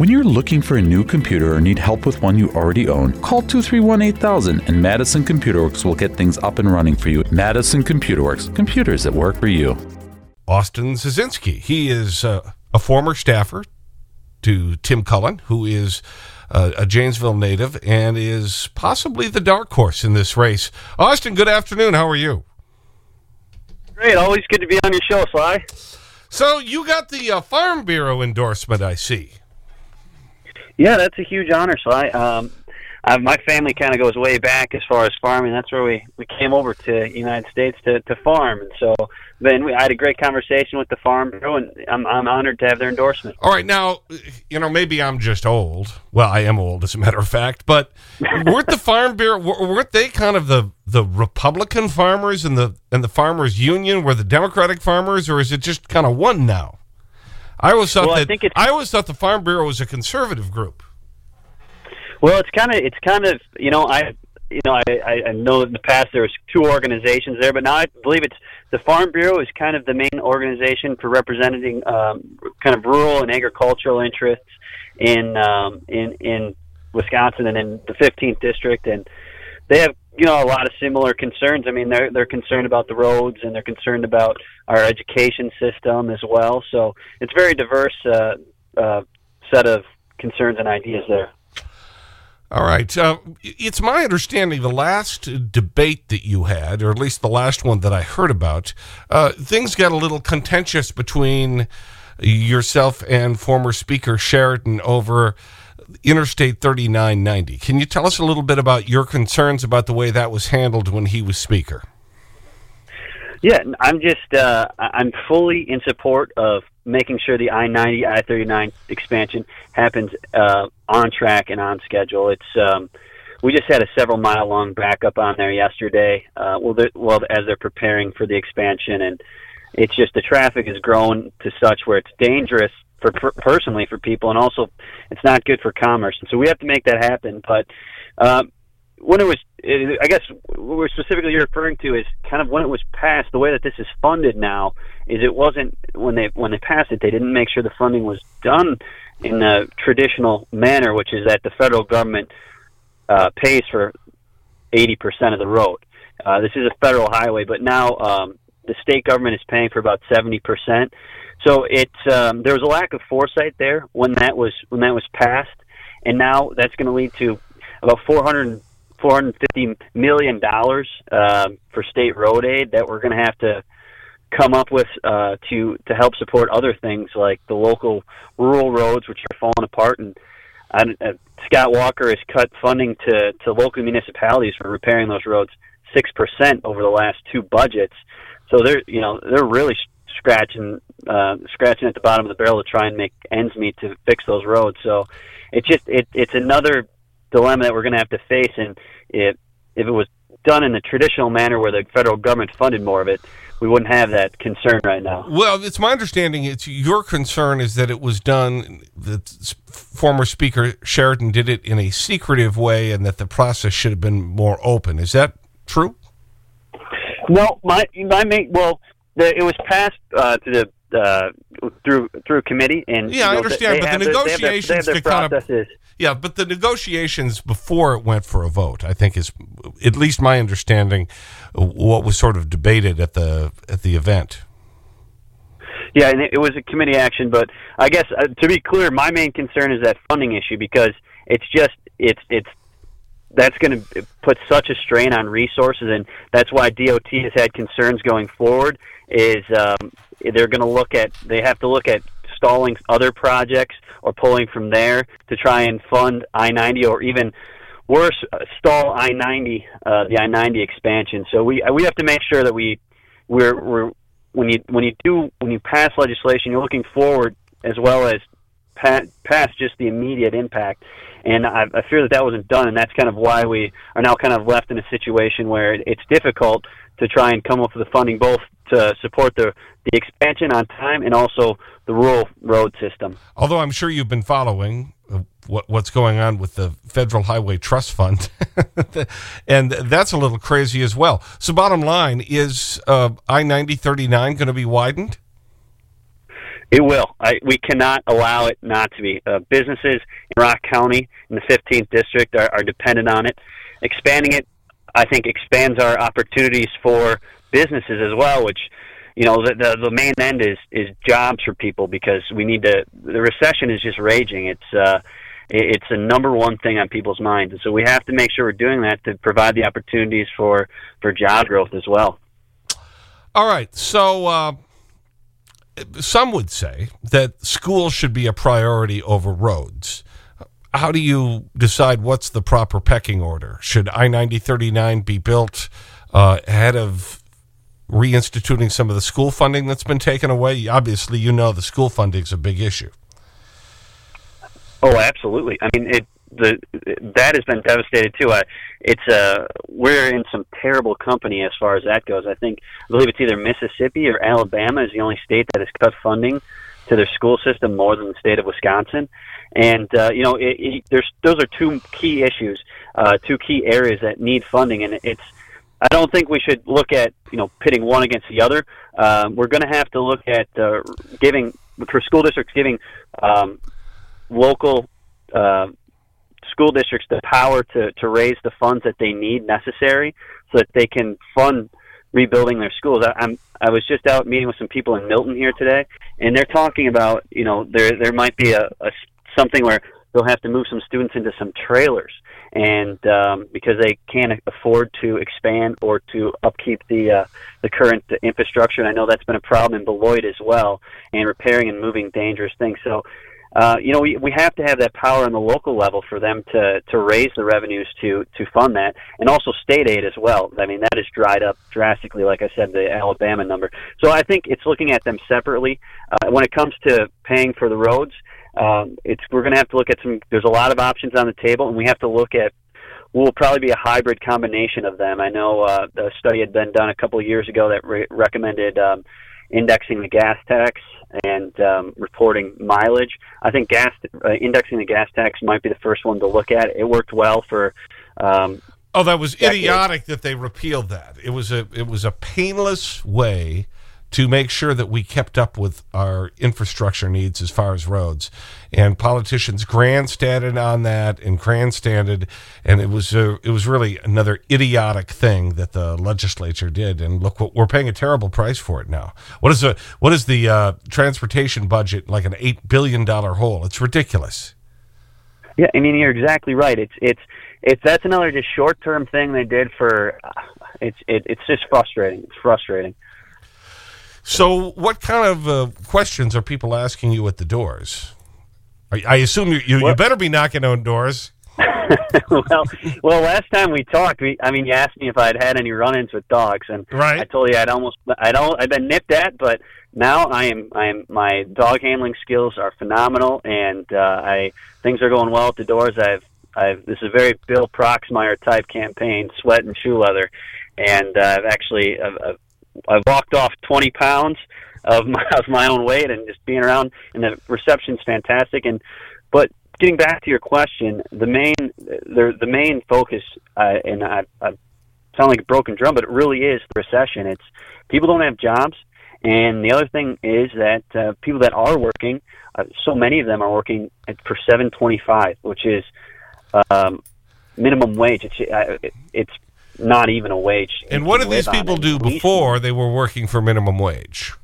When you're looking for a new computer or need help with one you already own, call 231 8000 and Madison Computer Works will get things up and running for you. Madison Computer Works, computers that work for you. Austin Scieszinski. He is uh, a former staffer to Tim Cullen, who is uh, a Janesville native and is possibly the dark horse in this race. Austin, good afternoon. How are you? Great. Always good to be on your show, Sly. So you got the uh, Farm Bureau endorsement, I see. Yeah, that's a huge honor, Sly. Um, uh, my family kind of goes way back as far as farming. That's where we, we came over to United States to, to farm. And so then we, I had a great conversation with the Farm Bureau, and I'm, I'm honored to have their endorsement. All right. Now, you know, maybe I'm just old. Well, I am old, as a matter of fact. But weren't the Farm Bureau, weren't they kind of the, the Republican farmers and the, and the Farmers Union were the Democratic farmers, or is it just kind of one now? I always thought well, that I, I always thought the Farm Bureau was a conservative group. Well, it's kind of it's kind of you know I you know I I know in the past there was two organizations there, but now I believe it's the Farm Bureau is kind of the main organization for representing um, kind of rural and agricultural interests in um, in in Wisconsin and in the 15th district, and they have you know a lot of similar concerns. I mean, they're they're concerned about the roads and they're concerned about our education system as well. So it's very diverse uh, uh, set of concerns and ideas there. All right. Uh, it's my understanding the last debate that you had, or at least the last one that I heard about, uh, things got a little contentious between yourself and former Speaker Sheridan over Interstate 3990. Can you tell us a little bit about your concerns about the way that was handled when he was Speaker? Yeah, I'm just, uh, I'm fully in support of making sure the I-90, I-39 expansion happens uh, on track and on schedule. It's, um, we just had a several mile long backup on there yesterday. Uh, well, well, as they're preparing for the expansion, and it's just the traffic has grown to such where it's dangerous for per- personally for people, and also it's not good for commerce. And so we have to make that happen. But um, when it was, I guess what we're specifically referring to is kind of when it was passed. The way that this is funded now is it wasn't when they when they passed it. They didn't make sure the funding was done in the traditional manner, which is that the federal government uh, pays for eighty percent of the road. Uh, this is a federal highway, but now um, the state government is paying for about seventy percent. So it's um, there was a lack of foresight there when that was when that was passed, and now that's going to lead to about four hundred 450 million dollars uh, for state road aid that we're going to have to come up with uh, to to help support other things like the local rural roads which are falling apart and uh, Scott Walker has cut funding to to local municipalities for repairing those roads six percent over the last two budgets. So they're you know they're really scratching uh, scratching at the bottom of the barrel to try and make ends meet to fix those roads. So it's just it, it's another dilemma that we're going to have to face. And if if it was done in the traditional manner where the federal government funded more of it, we wouldn't have that concern right now. Well, it's my understanding it's your concern is that it was done, the former Speaker Sheridan did it in a secretive way and that the process should have been more open. Is that true? No, my, my main, well, the, it was passed uh, to the uh, through through committee and yeah, you know, I understand, but the negotiations their, their processes. Kind of, yeah, but the negotiations before it went for a vote, I think, is at least my understanding what was sort of debated at the at the event. Yeah, and it was a committee action, but I guess uh, to be clear, my main concern is that funding issue because it's just it's it's that's going to put such a strain on resources, and that's why DOT has had concerns going forward. Is um, they're going to look at they have to look at stalling other projects or pulling from there to try and fund I ninety or even worse uh, stall I ninety uh, the I ninety expansion. So we we have to make sure that we we're we're when you when you do when you pass legislation, you're looking forward as well as pass just the immediate impact. And I, I fear that that wasn't done, and that's kind of why we are now kind of left in a situation where it's difficult to try and come up with the funding both to support the the expansion on time and also the rural road system. Although I'm sure you've been following uh, what, what's going on with the Federal Highway Trust Fund. and that's a little crazy as well. So bottom line, is uh, I-9039 going to be widened? It will. I, we cannot allow it not to be. Uh, businesses in Rock County, in the 15th district, are, are dependent on it. Expanding it, I think, expands our opportunities for businesses as well, which you know the, the the main end is is jobs for people because we need to the recession is just raging it's uh it's the number one thing on people's minds and so we have to make sure we're doing that to provide the opportunities for for job growth as well all right so uh some would say that schools should be a priority over roads. How do you decide what's the proper pecking order? Should I-9039 be built uh, ahead of reinstituting some of the school funding that's been taken away? Obviously, you know the school funding is a big issue. Oh, absolutely. I mean, it the that has been devastated too. I, it's uh we're in some terrible company as far as that goes. I think I believe it's either Mississippi or Alabama is the only state that has cut funding to their school system more than the state of Wisconsin. And uh, you know, it, it, there's those are two key issues, uh, two key areas that need funding, and it's. I don't think we should look at you know pitting one against the other. Um, we're going to have to look at uh, giving for school districts giving um, local uh, school districts the power to, to raise the funds that they need necessary so that they can fund rebuilding their schools. I, I'm I was just out meeting with some people in Milton here today, and they're talking about you know there there might be a, a something where they'll have to move some students into some trailers, and um, because they can't afford to expand or to upkeep the uh, the current infrastructure. And I know that's been a problem in Beloit as well, and repairing and moving dangerous things. So uh, you know, we, we have to have that power on the local level for them to, to raise the revenues to, to fund that, and also state aid as well. I mean, that has dried up drastically, like I said, the Alabama number. So I think it's looking at them separately. Uh, when it comes to paying for the roads, um, it's we're going to have to look at some. There's a lot of options on the table, and we have to look at will probably be a hybrid combination of them. I know uh, a study had been done a couple of years ago that re- recommended um, indexing the gas tax and um, reporting mileage. I think gas uh, indexing the gas tax might be the first one to look at. It worked well for. Um, oh, that was decades. idiotic that they repealed that. It was a it was a painless way to make sure that we kept up with our infrastructure needs as far as roads. And politicians grandstanded on that and grandstanded, and it was, a, it was really another idiotic thing that the legislature did. And look, what we're paying a terrible price for it now. What is, a, what is the uh, transportation budget, like an $8 billion hole? It's ridiculous. Yeah, I mean, you're exactly right. It's, it's, it's, that's another just short-term thing they did for, uh, it's, it, it's just frustrating. It's frustrating. So what kind of uh, questions are people asking you at the doors? I, I assume you, you, you, better be knocking on doors. well, well, last time we talked, we, I mean, you asked me if I'd had any run-ins with dogs, and right. I told you I'd almost, I don't, I've been nipped at, but now I am, I am, my dog handling skills are phenomenal, and uh, I things are going well at the doors. I've, I've, this is a very Bill Proxmire type campaign, sweat and shoe leather, and uh, I've actually, I've, I've I've walked off 20 pounds of my, of my own weight and just being around and the reception's fantastic. And but getting back to your question the main the the main focus uh, and I, I sound like a broken drum but it really is the recession. It's people don't have jobs and the other thing is that uh, people that are working uh, so many of them are working at, for 725 which is um, minimum wage. It's uh, it's not even a wage. And what did these people do before they were working for minimum wage?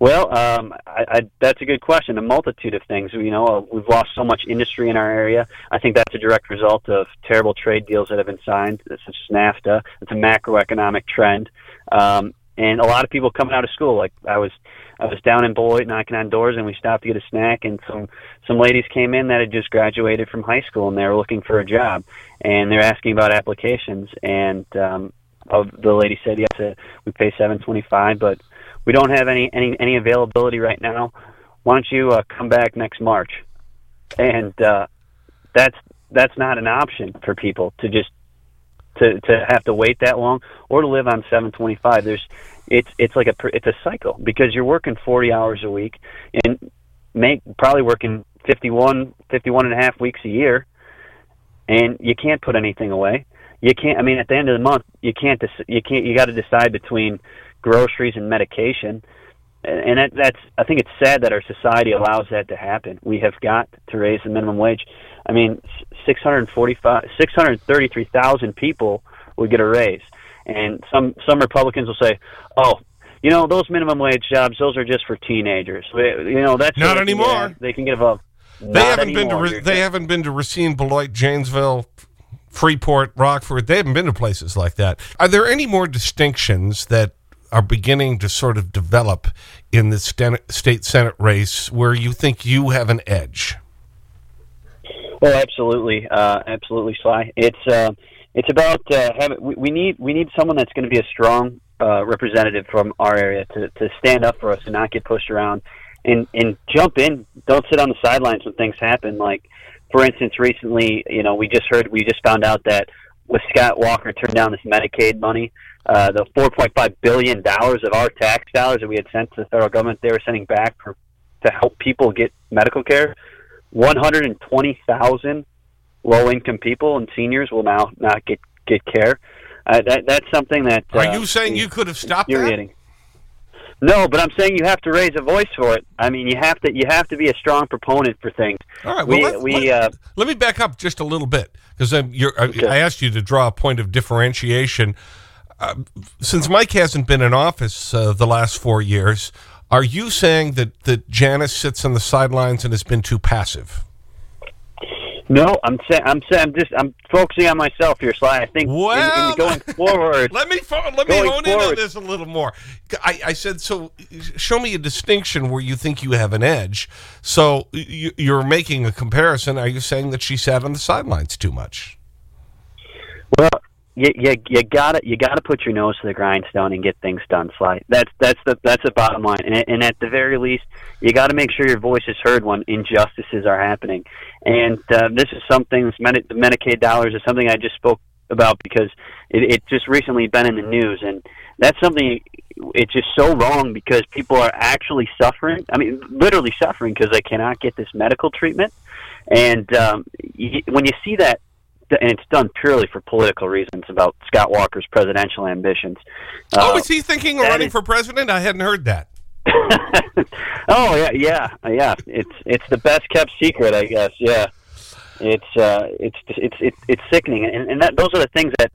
Well, um, I, I, that's a good question. A multitude of things. You know, uh, we've lost so much industry in our area. I think that's a direct result of terrible trade deals that have been signed, such as NAFTA. It's a macroeconomic trend. Um, and a lot of people coming out of school. Like I was, I was down in Beloit knocking on doors, and we stopped to get a snack, and some some ladies came in that had just graduated from high school, and they were looking for a job, and they're asking about applications, and um, of the lady said, yes, uh, we pay seven twenty five, but we don't have any any any availability right now. Why don't you uh, come back next March? And uh, that's that's not an option for people to just to to have to wait that long or to live on 725 there's it's it's like a it's a cycle because you're working 40 hours a week and make probably working 51 51 and a half weeks a year and you can't put anything away you can't i mean at the end of the month you can't you can't you got to decide between groceries and medication and that, that's I think it's sad that our society allows that to happen. We have got to raise the minimum wage. I mean, 645, 633,000 people would get a raise, and some some Republicans will say, "Oh, you know, those minimum wage jobs, those are just for teenagers. You know, that's not anymore. they can get a. They haven't anymore. been to they haven't been to Racine, Beloit, Janesville, Freeport, Rockford. They haven't been to places like that. Are there any more distinctions that are beginning to sort of develop in the state senate race where you think you have an edge? Well, absolutely, uh, absolutely, Sly. It's uh, it's about uh, having. We, we need we need someone that's going to be a strong uh, representative from our area to to stand up for us and not get pushed around, and and jump in. Don't sit on the sidelines when things happen. Like, for instance, recently, you know, we just heard, we just found out that with Scott Walker turned down this Medicaid money, uh, the 4.5 billion dollars of our tax dollars that we had sent to the federal government, they were sending back for to help people get medical care. 120,000 low income people and seniors will now not get get care. Uh, that that's something that are you uh, saying you could have stopped that? No, but I'm saying you have to raise a voice for it. I mean, you have to you have to be a strong proponent for things. All right. Well, we, let, we, let, uh, let me back up just a little bit because okay. I asked you to draw a point of differentiation. Uh, since Mike hasn't been in office uh, the last four years, are you saying that that Janis sits on the sidelines and has been too passive? No, I'm saying I'm saying I'm just I'm focusing on myself here, Sly. I think well, in, in going forward. let me let me hone forward, in on this a little more. I, I said so. Show me a distinction where you think you have an edge. So you, you're making a comparison. Are you saying that she sat on the sidelines too much? Well, you, you you gotta you gotta put your nose to the grindstone and get things done, Sly. That's that's the that's the bottom line. And, and at the very least, you got to make sure your voice is heard when injustices are happening. And uh, this is something. This Medi- the Medicaid dollars is something I just spoke about because it, it just recently been in the news, and that's something. It's just so wrong because people are actually suffering. I mean, literally suffering because they cannot get this medical treatment. And um, you, when you see that and it's done purely for political reasons about Scott Walker's presidential ambitions. Oh, uh, is he thinking of running is, for president? I hadn't heard that. oh yeah, yeah, yeah. It's it's the best kept secret, I guess. Yeah, it's uh, it's it's it's it's sickening, and, and that those are the things that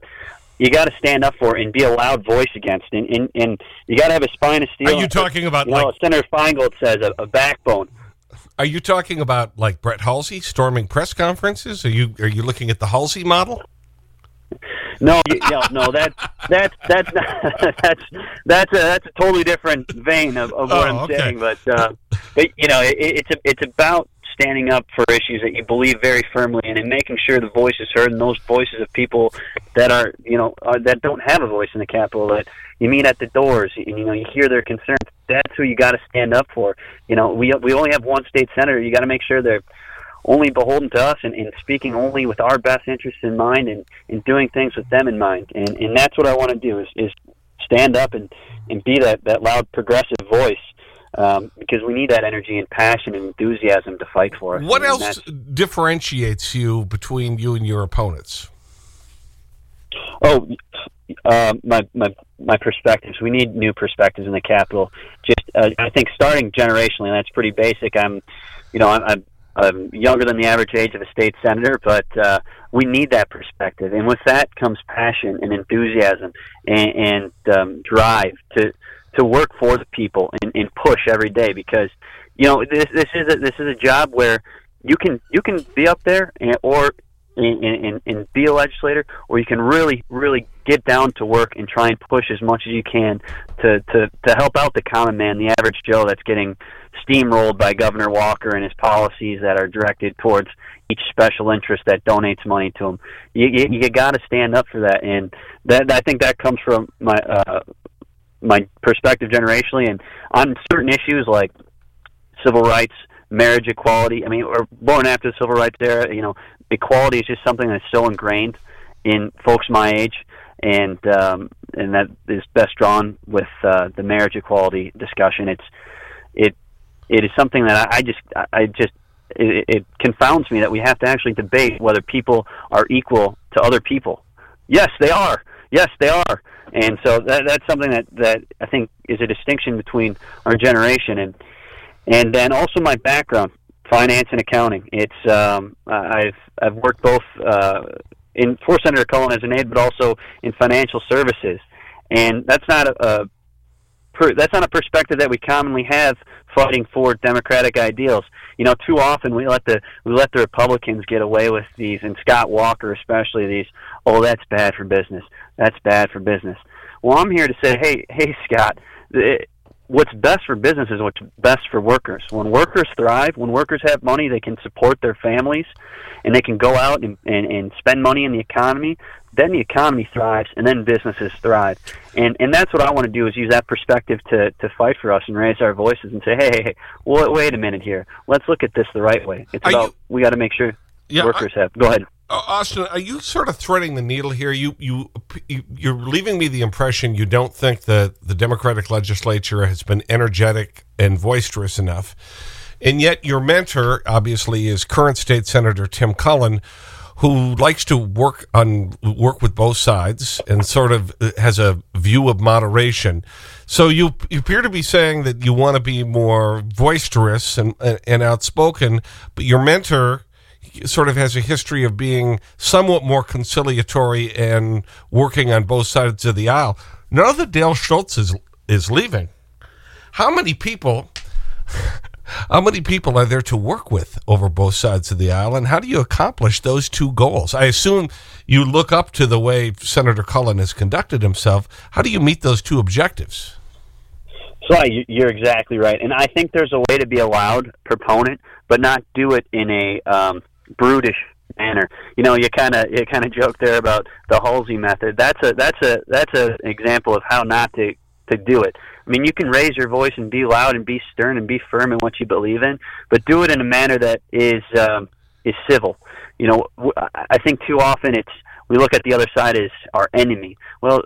you got to stand up for and be a loud voice against, and and, and you got to have a spine of steel. Are you talking about you like Senator Feingold says a, a backbone? Are you talking about like Brett Hulsey storming press conferences? Are you are you looking at the Hulsey model? No, no, no. That's that's that's that's that's a that's a totally different vein of, of what oh, I'm okay. saying. But uh, but you know, it, it's a, it's about standing up for issues that you believe very firmly in and making sure the voice is heard and those voices of people that are you know are, that don't have a voice in the Capitol that you meet at the doors and you know you hear their concerns. That's who you got to stand up for. You know, we we only have one state senator. You got to make sure they're only beholden to us and, and speaking only with our best interests in mind and, and doing things with them in mind. And and that's what I want to do is, is stand up and, and be that, that loud progressive voice um, because we need that energy and passion and enthusiasm to fight for us. What else differentiates you between you and your opponents? Oh, uh, my my my perspectives. We need new perspectives in the capital. Just uh, I think starting generationally, that's pretty basic. I'm, you know, I'm, I'm younger than the average age of a state senator, but uh, we need that perspective, and with that comes passion and enthusiasm and, and um, drive to to work for the people and, and push every day because you know this this is a, this is a job where you can you can be up there and, or and, and, and be a legislator, or you can really really get down to work and try and push as much as you can to to to help out the common man, the average Joe that's getting steamrolled by Governor Walker and his policies that are directed towards each special interest that donates money to him. You you, you got to stand up for that, and that I think that comes from my uh, my perspective generationally, and on certain issues like civil rights, marriage equality. I mean, we're born after the civil rights era. You know, equality is just something that's so ingrained in folks my age, and um, and that is best drawn with uh, the marriage equality discussion. It's it it is something that I, I just I just it, it confounds me that we have to actually debate whether people are equal to other people. Yes, they are yes, they are. And so that, that's something that, that I think is a distinction between our generation and and then also my background, finance and accounting. It's um, I've I've worked both uh, in for Senator Cullen as an aide, but also in financial services, and that's not a, a per, that's not a perspective that we commonly have fighting for democratic ideals. You know, too often we let the we let the Republicans get away with these, and Scott Walker especially these. Oh, that's bad for business. That's bad for business. Well, I'm here to say, hey, hey, Scott. It, what's best for business is what's best for workers. When workers thrive, when workers have money, they can support their families, and they can go out and, and, and spend money in the economy then the economy thrives and then businesses thrive. And and that's what i want to do is use that perspective to to fight for us and raise our voices and say hey hey, hey wait, wait a minute here. Let's look at this the right way. It's are about you, we got to make sure yeah, workers I, have go ahead uh, Austin, are you sort of threading the needle here? You, you, you're leaving me the impression you don't think that the Democratic legislature has been energetic and boisterous enough. And yet your mentor, obviously, is current state senator Tim Cullen, who likes to work on work with both sides and sort of uh, has a view of moderation. So you, you appear to be saying that you want to be more boisterous and, and outspoken, but your mentor sort of has a history of being somewhat more conciliatory and working on both sides of the aisle. Now that Dale Schultz is, is leaving, how many people how many people are there to work with over both sides of the aisle, and how do you accomplish those two goals? I assume you look up to the way Senator Cullen has conducted himself. How do you meet those two objectives? So you're exactly right, and I think there's a way to be a loud proponent, but not do it in a um, brutish manner. You know, you kind of you kind of joke there about the Hulsey method. That's a that's a that's an example of how not to to do it. I mean, you can raise your voice and be loud and be stern and be firm in what you believe in, but do it in a manner that is um, is civil. You know, I think too often it's we look at the other side as our enemy. Well,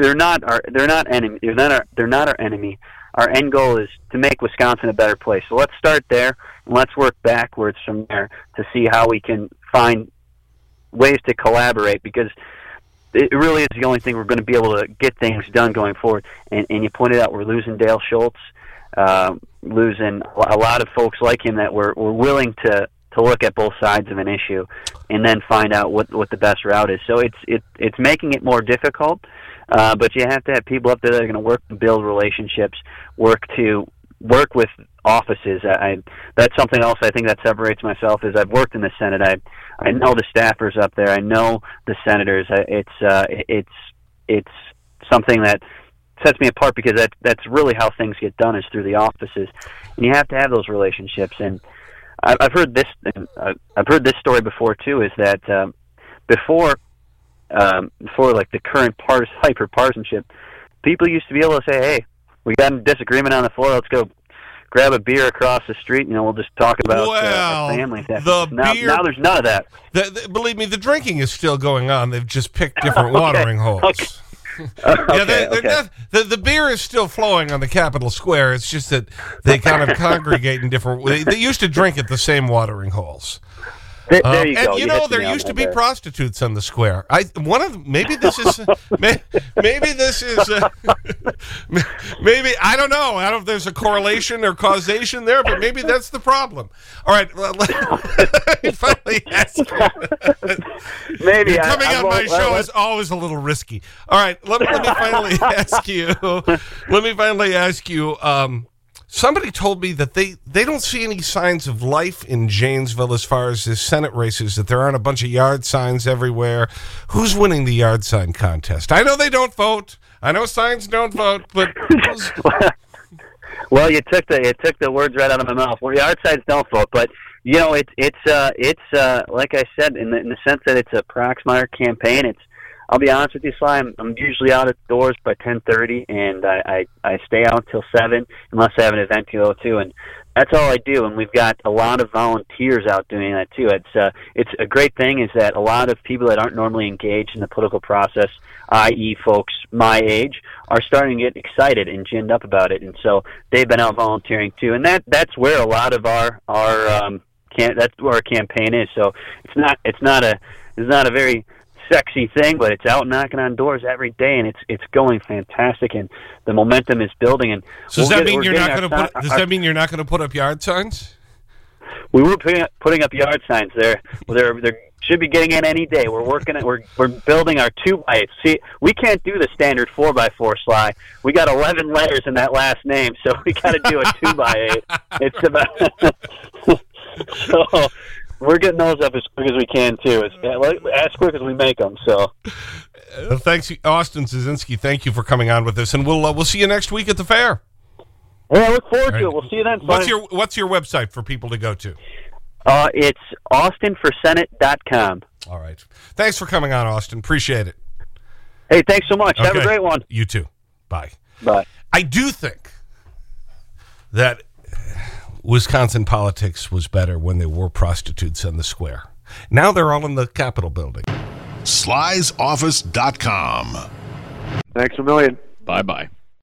they're not our they're not enemy. They're not our they're not our enemy. Our end goal is to make Wisconsin a better place. So let's start there and let's work backwards from there to see how we can find ways to collaborate because it really is the only thing we're going to be able to get things done going forward. And, and you pointed out we're losing Dale Schultz, uh, losing a lot of folks like him that were, were willing to to look at both sides of an issue and then find out what what the best route is. So it's it it's making it more difficult, but you have to have people up there that are going to work to build relationships, work to work with offices. I, I that's something else I think that separates myself is I've worked in the Senate. I I know the staffers up there. I know the senators. I, It's uh, it's it's something that sets me apart because that that's really how things get done is through the offices, and you have to have those relationships. And I've heard this uh, I've heard this story before too. Is that um, before um, before like the current part hyper partisanship, people used to be able to say, "Hey, we got a disagreement on the floor. Let's go grab a beer across the street. You know, we'll just talk about well, uh, family. The now, beer, now there's none of that. The, the, believe me, the drinking is still going on. They've just picked different okay. watering holes. Okay. Uh, yeah, they, okay. not, the, the beer is still flowing on the Capitol Square. It's just that they kind of congregate in different. They, they used to drink at the same watering holes. There, there you um, go. And you, you know, there used to be there. prostitutes on the square. I one of maybe this is may, maybe this is uh, maybe I don't know. I don't know if there's a correlation or causation there, but maybe that's the problem. All right, let, let me finally ask you. maybe coming I, on my show is always a little risky. All right, let, let me finally ask you. Let me finally ask you. Um, Somebody told me that they, they don't see any signs of life in Janesville as far as the Senate races, that there aren't a bunch of yard signs everywhere. Who's winning the yard sign contest? I know they don't vote. I know signs don't vote, but... well, you took the you took the words right out of my mouth. Well, yard signs don't vote, but you know it's it's uh, it's uh, like I said in the in the sense that it's a Proxmire campaign. It's I'll be honest with you, Sly. I'm, I'm usually out the doors by 10:30, and I, I I stay out till seven unless I have an event to go to, and that's all I do. And we've got a lot of volunteers out doing that too. It's uh, it's a great thing is that a lot of people that aren't normally engaged in the political process, i.e., folks my age, are starting to get excited and ginned up about it, and so they've been out volunteering too. And that that's where a lot of our our um, can that's where our campaign is. So it's not it's not a it's not a very sexy thing, but it's out knocking on doors every day, and it's it's going fantastic, and the momentum is building. And so we'll does that get- mean you're not going to put? Does our- that mean you're not going to put up yard signs? we were putting up, putting up yard signs there. They're they're should be getting in any day. We're working it. We're we're building our two by eight. See, we can't do the standard four by four sly. We got eleven letters in that last name, so we got to do a two by eight. It's about so we're getting those up as quick as we can too, as, as quick as we make them. So Uh, thanks, Austin Scieszinski. Thank you for coming on with us, and we'll uh, we'll see you next week at the fair. yeah, I look forward All to it. We'll see you then. What's Sonny. your What's your website for people to go to? Uh, it's austinforsenate.com. All right. Thanks for coming on, Austin. Appreciate it. Hey, thanks so much. Have a great one. You too. Bye. Bye. I do think that Wisconsin politics was better when there were prostitutes on the square. Now they're all in the Capitol building. slysoffice.com. Thanks a million. Bye bye.